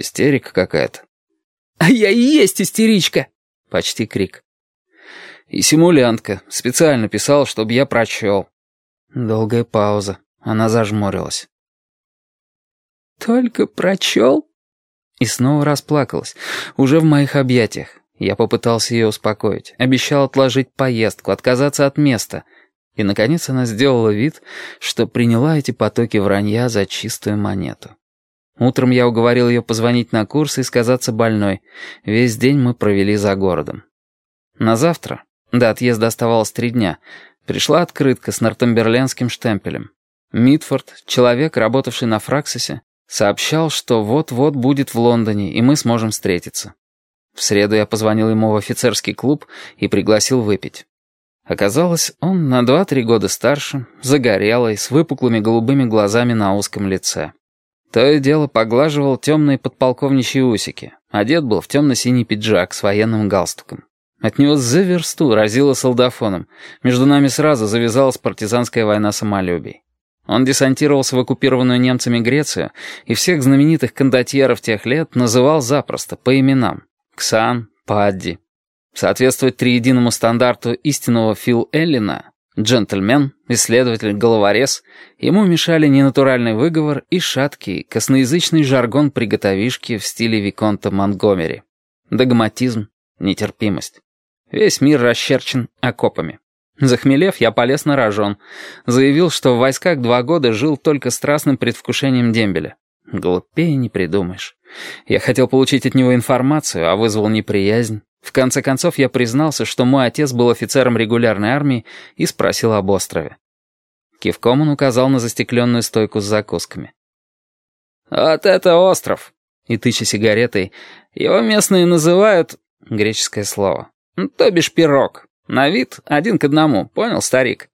Истерика какая-то. «А я и есть истеричка!» Почти крик. И симулянтка. Специально писал, чтобы я прочел. Долгая пауза. Она зажмурилась. «Только прочел?» И снова расплакалась. Уже в моих объятиях. Я попытался ее успокоить. Обещал отложить поездку, отказаться от места. И, наконец, она сделала вид, что приняла эти потоки вранья за чистую монету. Утром я уговорил ее позвонить на курс и сказаться больной. Весь день мы провели за городом. На завтра, до отъезда оставалось три дня, пришла открытка с нортемберлендским штемпелем. Митфорд, человек, работавший на Фраксисе, сообщал, что вот-вот будет в Лондоне, и мы сможем встретиться. В среду я позвонил ему в офицерский клуб и пригласил выпить. Оказалось, он на два-три года старше, загорелый, с выпуклыми голубыми глазами на узком лице. То и дело поглаживал темные подполковничьи усики. Одет был в темно-синий пиджак с военным галстуком. От него за версту разило солдафоном. Между нами сразу завязалась партизанская война самолюбий. Он десантировался в оккупированную немцами Грецию и всех знаменитых кондотьеров тех лет называл запросто, по именам. Ксан, Падди. Соответствовать триединому стандарту истинного Фил Эллина Джентльмен, исследователь, головорез, ему мешали ненатуральный выговор и шаткий, косноязычный жаргон приготовишки в стиле Виконта Монтгомери. Догматизм, нетерпимость. Весь мир расчерчен окопами. Захмелев, я полез на рожон. Заявил, что в войсках два года жил только страстным предвкушением дембеля. Глупее не придумаешь. Я хотел получить от него информацию, а вызвал неприязнь. В конце концов, я признался, что мой отец был офицером регулярной армии и спросил об острове. Кивком он указал на застекленную стойку с закусками. «Вот это остров!» И тыча сигаретой, его местные называют... Греческое слово. То бишь пирог. На вид один к одному, понял, старик?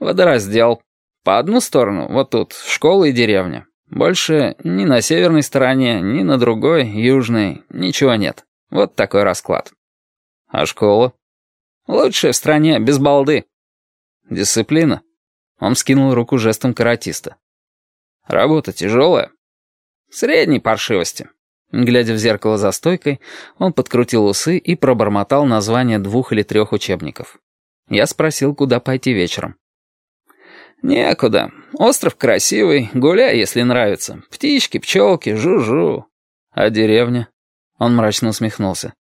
Водораздел. По одну сторону, вот тут, школа и деревня. Больше ни на северной стороне, ни на другой, южной, ничего нет. Вот такой расклад. А школа? Лучшая в стране, без балды. Дисциплина? Он скинул руку жестом каратиста. Работа тяжелая? Средней паршивости. Глядя в зеркало за стойкой, он подкрутил усы и пробормотал название двух или трех учебников. Я спросил, куда пойти вечером. «Некуда. Остров красивый, гуляй, если нравится. Птички, пчелки, жу-жу. А деревня?» Он мрачно усмехнулся.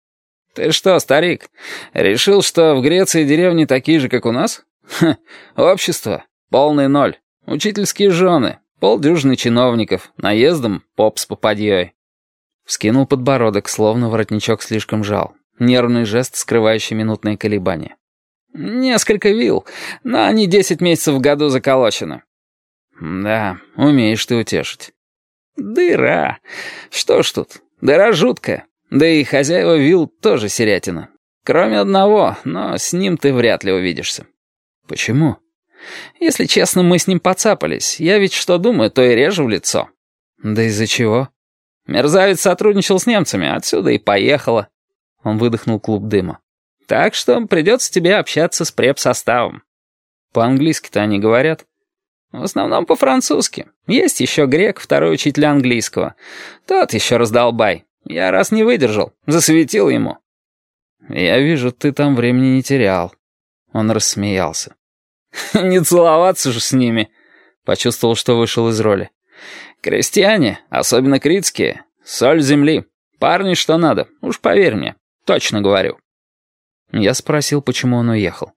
«Ты что, старик, решил, что в Греции деревни такие же, как у нас? Ха, общество, полный ноль, учительские жены, полдюжины чиновников, наездом поп с попадьей». Вскинул подбородок, словно воротничок слишком жал. Нервный жест, скрывающий минутные колебания. «Несколько вил, но они десять месяцев в году заколочены». «Да, умеешь ты утешить». «Дыра. Что ж тут, дыра жуткая. Да и хозяева вилл тоже серятина. Кроме одного, но с ним ты вряд ли увидишься. Почему? Если честно, мы с ним поцапались. Я ведь что думаю, то и режу в лицо. Да из-за чего? Мерзавец сотрудничал с немцами, отсюда и поехала. Он выдохнул клуб дыма. Так что придется тебе общаться с преп-составом. По-английски-то они говорят. В основном по-французски. Есть еще грек, второй учитель английского. Тот еще раздолбай. Я раз не выдержал, засветил ему». «Я вижу, ты там времени не терял». Он рассмеялся. «Не целоваться же с ними!» Почувствовал, что вышел из роли. «Крестьяне, особенно критские, соль земли. Парни, что надо, уж поверь мне, точно говорю». Я спросил, почему он уехал.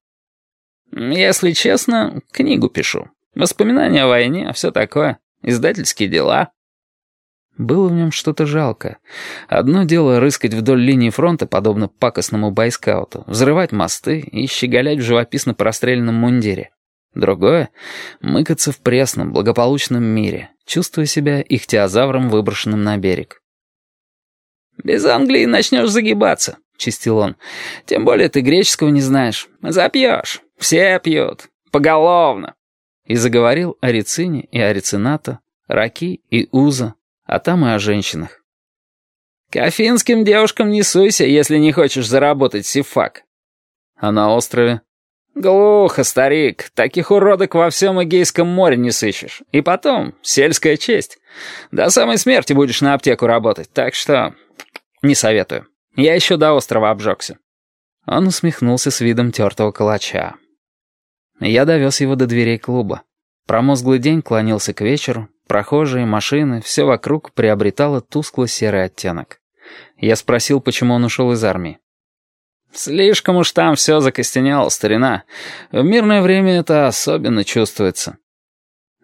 «Если честно, книгу пишу. Воспоминания о войне, все такое. Издательские дела». Было в нем что-то жалкое. Одно дело рыскать вдоль линии фронта, подобно пакостному байскауту, взрывать мосты и щеголять в живописно простреленном мундире. Другое — мыкаться в пресном, благополучном мире, чувствуя себя ихтиозавром, выброшенным на берег. «Без Англии начнешь загибаться», — чистил он. «Тем более ты греческого не знаешь. Запьешь. Все пьют. Поголовно». И заговорил о рицине и о рицинато, раки и уза, а там и о женщинах. «К афинским девушкам не суйся, если не хочешь заработать сифак». «А на острове?» «Глухо, старик. Таких уродок во всем Эгейском море не сыщешь. И потом, сельская честь. До самой смерти будешь на аптеку работать, так что... Не советую. Я еще до острова обжегся». Он усмехнулся с видом тертого калача. Я довез его до дверей клуба. Промозглый день клонился к вечеру, прохожие, машины, все вокруг приобретало тускло-серый оттенок. Я спросил, почему он ушел из армии. Слишком уж там все закостенело, старина. В мирное время это особенно чувствуется.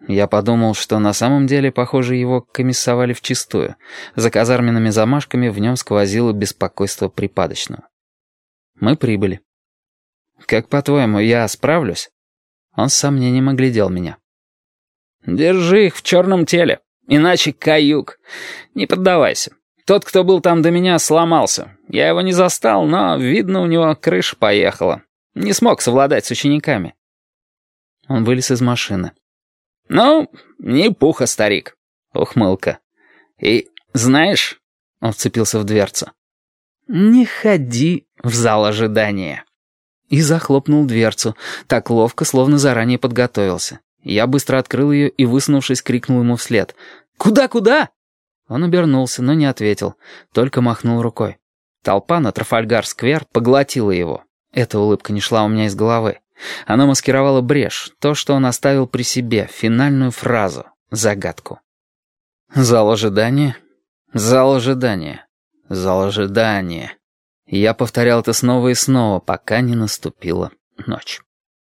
Я подумал, что на самом деле, похоже, его комиссовали вчистую. За казарменными замашками в нем сквозило беспокойство припадочного. Мы прибыли. «Как по-твоему, я справлюсь?» Он с сомнением оглядел меня. «Держи их в черном теле, иначе каюк. Не поддавайся. Тот, кто был там до меня, сломался. Я его не застал, но, видно, у него крыша поехала. Не смог совладать с учениками. Он вылез из машины. «Ну, не пуха, старик». Ухмылка. «И знаешь...» Он вцепился в дверцу. «Не ходи в зал ожидания». И захлопнул дверцу, так ловко, словно заранее подготовился. Я быстро открыл ее и, высунувшись, крикнул ему вслед. «Куда, куда?» Он обернулся, но не ответил, только махнул рукой. Толпа на Трафальгар-сквер поглотила его. Эта улыбка не шла у меня из головы. Она маскировала брешь, то, что он оставил при себе, финальную фразу, загадку. Зал ожидания, зал ожидания, зал ожидания. Я повторял это снова и снова, пока не наступила ночь.